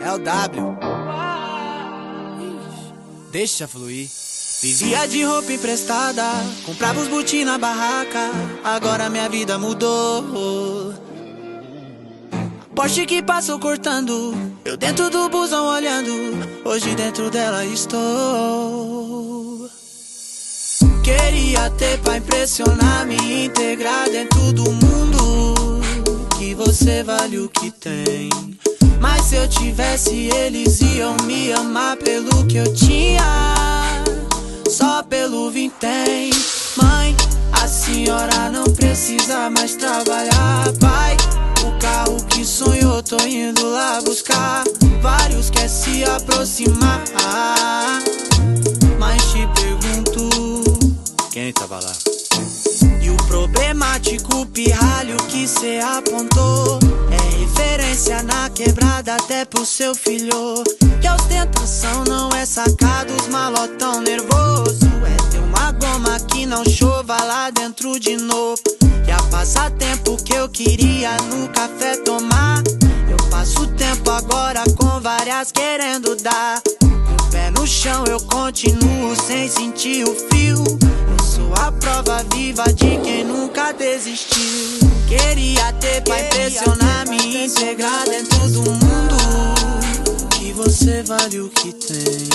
É W. Deixa fluir. Vivia de roupa emprestada, comprava os buti na barraca. Agora minha vida mudou. Porsche que passou cortando, eu dentro do busão olhando. Hoje dentro dela estou. Queria ter pra impressionar, me integrar dentro do mundo. Que você vale o que tem. Mas se eu tivesse, eles iam me amar pelo que eu tinha. Só pelo vintém. Mãe, a senhora não precisa mais trabalhar. Pai, o carro que sonhou, tô indo lá buscar. Vários quer se aproximar. Quem tava lá? E o problemático pirralho que cê apontou É referência na quebrada até pro seu filho. Que a ostentação não é sacar dos malotão nervoso. É ter uma goma que não chova lá dentro de novo. E a passatempo que eu queria no café tomar. Eu passo tempo agora com várias querendo dar no chão eu continuo sem sentir o fio Eu sou a prova viva de quem nunca desistiu. Queria ter pra impressionar, me integrar dentro do mundo. Que você vale o que tem.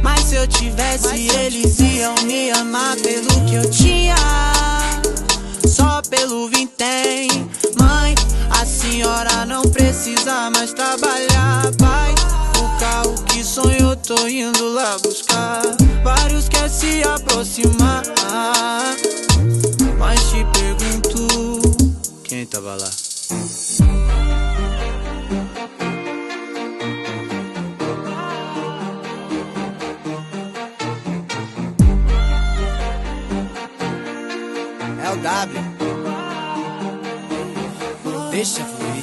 Mas se eu tivesse, eles iam me amar pelo que eu tinha. Só pelo vintém. Mãe, a senhora não precisa mais trabalhar, pai. O que sonhou, tô indo lá buscar. Vários quer se aproximar. Mas te pergunto: quem tava lá? É o W. Deixa fluir.